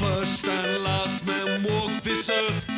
first and last men walk this earth,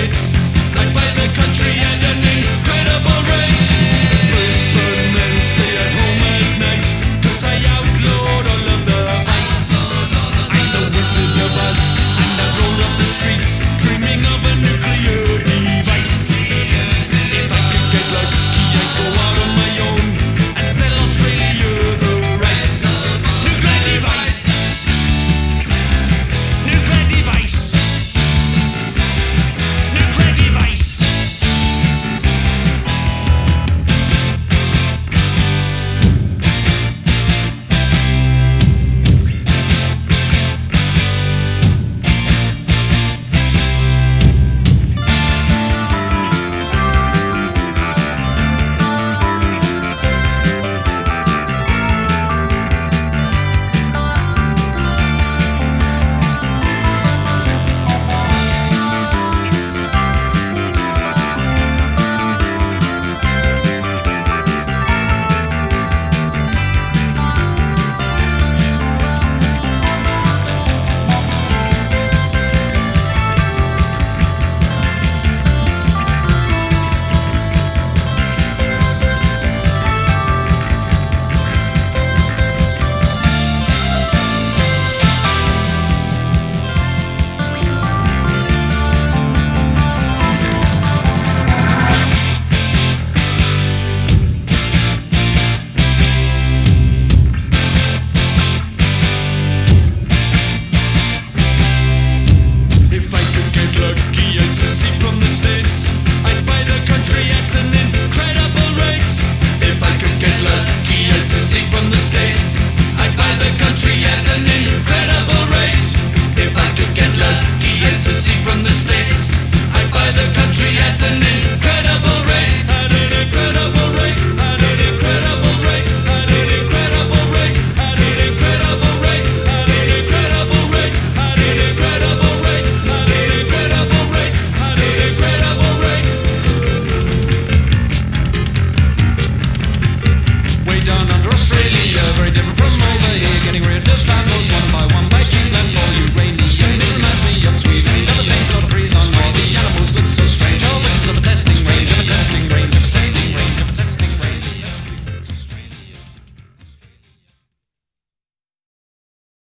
It's. pretending